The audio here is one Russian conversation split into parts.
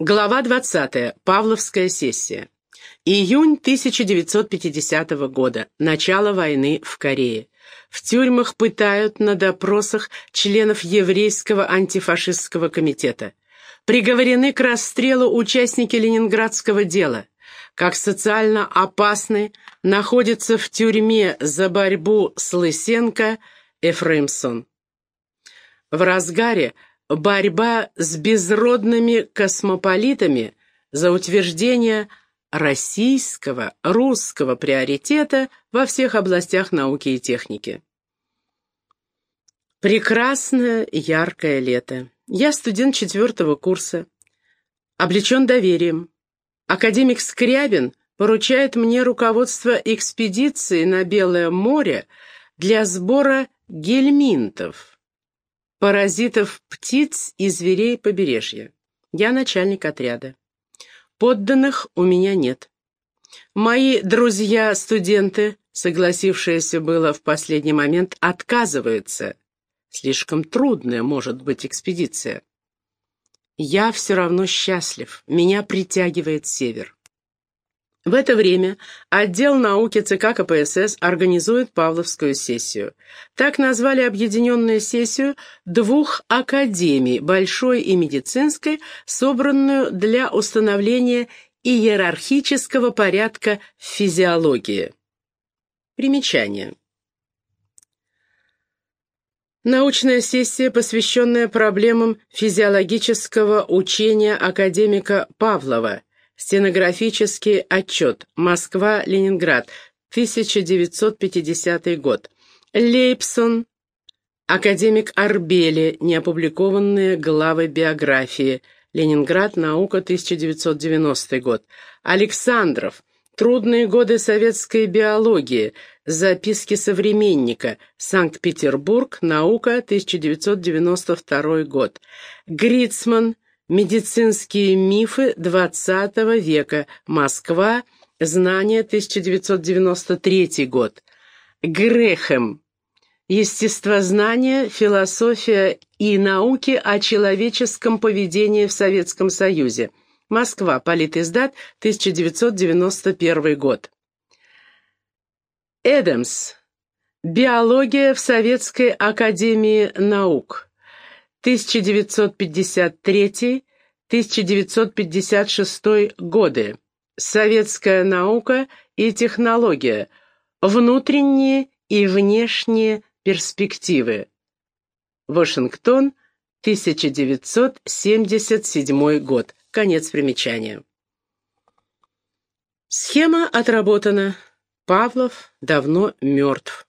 Глава 20. Павловская сессия. Июнь 1950 года. Начало войны в Корее. В тюрьмах пытают на допросах членов еврейского антифашистского комитета. Приговорены к расстрелу участники ленинградского дела. Как социально опасны находится в тюрьме за борьбу с Лысенко Эфремсон. В разгаре борьба с безродными космополитами за утверждение российского, русского приоритета во всех областях науки и техники. Прекрасное яркое лето. Я студент четвертого курса, облечен доверием. Академик Скрябин поручает мне руководство экспедиции на Белое море для сбора гельминтов паразитов птиц и зверей побережья. Я начальник отряда. Подданных у меня нет. Мои друзья-студенты, согласившиеся было в последний момент, отказываются. Слишком трудная может быть экспедиция. Я все равно счастлив, меня притягивает север. В это время отдел науки ЦК КПСС организует Павловскую сессию. Так назвали объединенную сессию двух академий, большой и медицинской, собранную для установления иерархического порядка физиологии. Примечание. Научная сессия, посвященная проблемам физиологического учения академика Павлова – Стенографический отчет. Москва-Ленинград. 1950 год. Лейпсон. Академик Арбели. Неопубликованные главы биографии. Ленинград. Наука. 1990 год. Александров. Трудные годы советской биологии. Записки современника. Санкт-Петербург. Наука. 1992 год. Грицман. Медицинские мифы XX века. Москва. Знания. 1993 год. Грехем. Естествознание, философия и науки о человеческом поведении в Советском Союзе. Москва. Политиздат. 1991 год. Эдамс. Биология в Советской Академии Наук. 1953-1956 годы. Советская наука и технология. Внутренние и внешние перспективы. Вашингтон, 1977 год. Конец примечания. Схема отработана. Павлов давно мертв.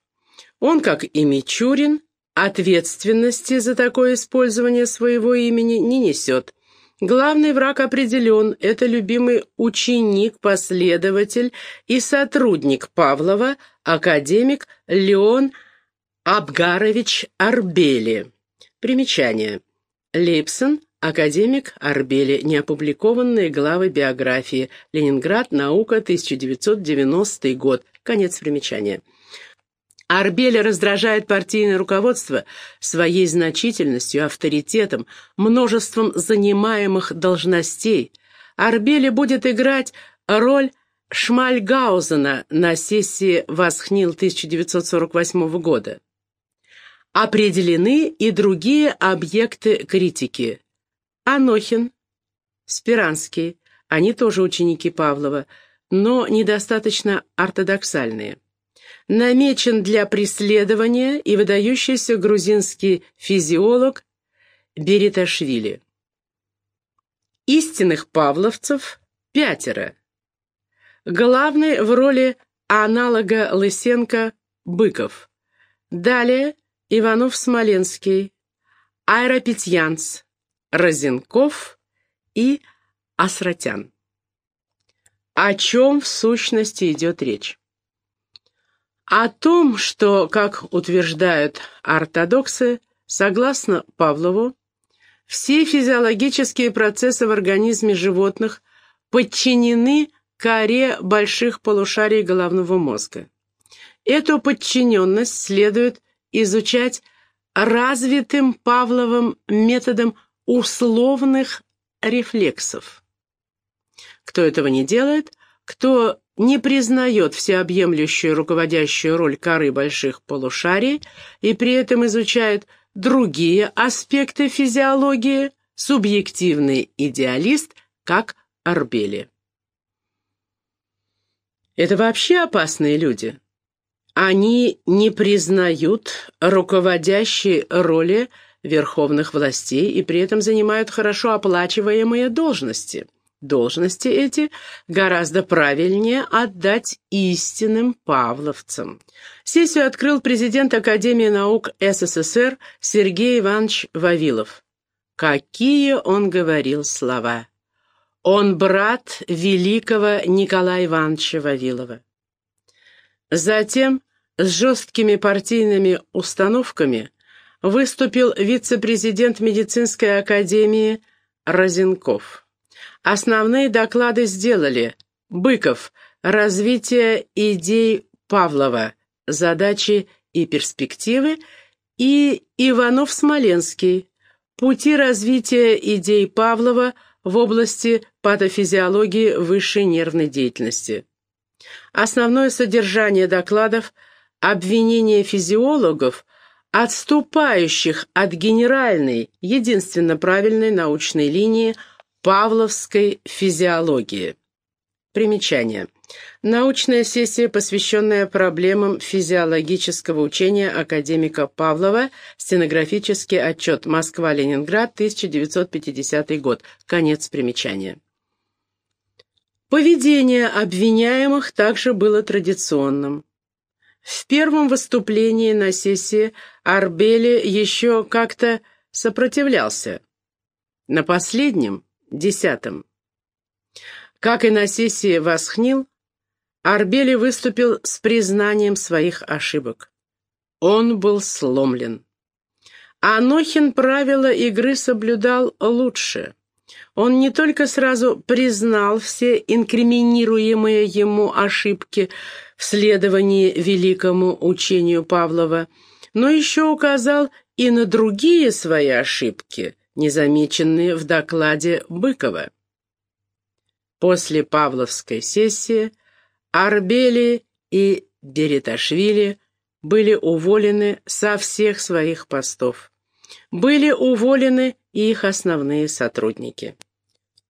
Он, как и Мичурин, Ответственности за такое использование своего имени не несет. Главный враг определен – это любимый ученик, последователь и сотрудник Павлова, академик Леон Абгарович Арбели. Примечание. Лейпсон, академик Арбели, неопубликованные главы биографии. Ленинград, наука, 1990 год. Конец примечания. Арбеля раздражает партийное руководство своей значительностью, авторитетом, множеством занимаемых должностей. Арбеля будет играть роль Шмальгаузена на сессии Восхнил 1948 года. Определены и другие объекты критики. Анохин, Спиранский, они тоже ученики Павлова, но недостаточно ортодоксальные намечен для преследования и выдающийся грузинский физиолог Бериташвили. Истинных павловцев пятеро. Главный в роли аналога Лысенко Быков. Далее Иванов-Смоленский, Айропетьянц, Розенков и Асратян. О чем в сущности идет речь? О том, что, как утверждают ортодоксы, согласно Павлову, все физиологические процессы в организме животных подчинены коре больших полушарий головного мозга. Эту подчиненность следует изучать развитым Павловым методом условных рефлексов. Кто этого не делает, кто не признает всеобъемлющую руководящую роль коры больших полушарий и при этом изучает другие аспекты физиологии, субъективный идеалист, как Арбели. Это вообще опасные люди. Они не признают руководящей роли верховных властей и при этом занимают хорошо оплачиваемые должности. Должности эти гораздо правильнее отдать истинным павловцам. Сессию открыл президент Академии наук СССР Сергей Иванович Вавилов. Какие он говорил слова! Он брат великого Николая Ивановича Вавилова. Затем с жесткими партийными установками выступил вице-президент медицинской академии Розенков. Основные доклады сделали Быков «Развитие идей Павлова. Задачи и перспективы» и Иванов-Смоленский «Пути развития идей Павлова в области патофизиологии высшей нервной деятельности». Основное содержание докладов – обвинение физиологов, отступающих от генеральной, единственно правильной научной линии Павловской физиологии. Примечание. Научная сессия, посвященная проблемам физиологического учения академика Павлова, стенографический отчет Москва-Ленинград, 1950 год. Конец примечания. Поведение обвиняемых также было традиционным. В первом выступлении на сессии Арбели еще как-то сопротивлялся. На последнем, десятом, как и на сессии Восхнил, Арбели выступил с признанием своих ошибок. Он был сломлен. Анохин правила игры соблюдал лучше. Он не только сразу признал все инкриминируемые ему ошибки в следовании великому учению Павлова, но еще указал и на другие свои ошибки, незамеченные в докладе Быкова. После Павловской сессии Арбели и Береташвили были уволены со всех своих постов. Были уволены и их основные сотрудники.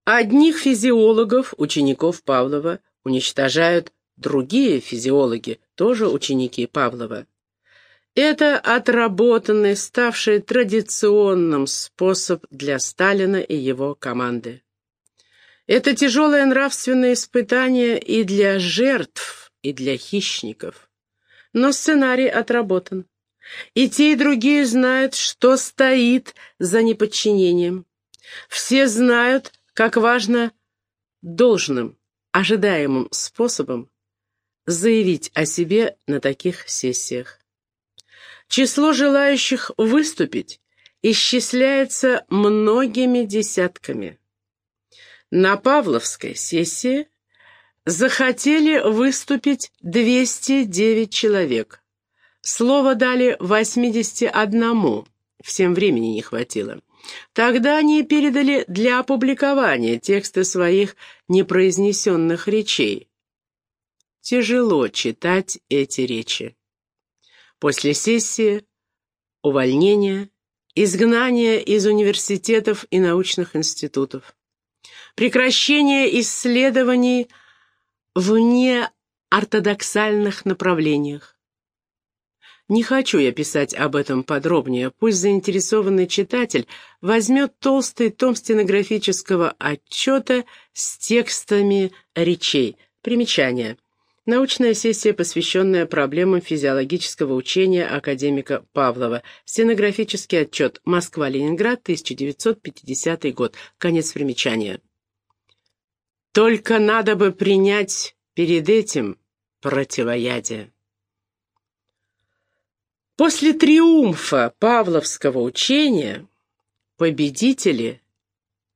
Одних физиологов, учеников Павлова, уничтожают другие физиологи, тоже ученики Павлова. Это отработанный, ставший традиционным способ для Сталина и его команды. Это тяжелое нравственное испытание и для жертв, и для хищников. Но сценарий отработан. И те, и другие знают, что стоит за неподчинением. Все знают, как важно должным, ожидаемым способом заявить о себе на таких сессиях. Число желающих выступить исчисляется многими десятками. На Павловской сессии захотели выступить 209 человек. Слово дали 81, всем времени не хватило. Тогда они передали для опубликования тексты своих непроизнесенных речей. Тяжело читать эти речи. После сессии, увольнения, изгнания из университетов и научных институтов, прекращение исследований в неортодоксальных направлениях, не хочу я писать об этом подробнее, пусть заинтересованный читатель возьмет толстый том стенографического отчета с текстами речей. Примечание. Научная сессия, посвященная проблемам физиологического учения академика Павлова. Стенографический отчет. Москва-Ленинград, 1950 год. Конец примечания. Только надо бы принять перед этим противоядие. После триумфа Павловского учения победители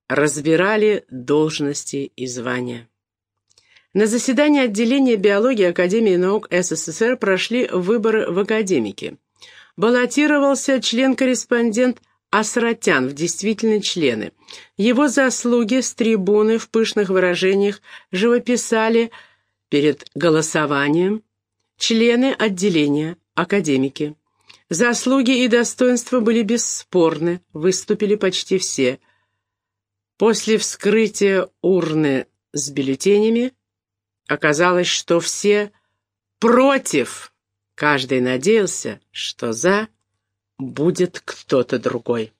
разбирали должности и звания. На заседании отделения биологии Академии наук СССР прошли выборы в академики. Баллотировался член-корреспондент Асратян в действительные члены. Его заслуги с трибуны в пышных выражениях живописали перед голосованием члены отделения, академики. Заслуги и достоинства были бесспорны, выступили почти все. После вскрытия урны с бюллетенями оказалось, что все против. Каждый надеялся, что за будет кто-то другой.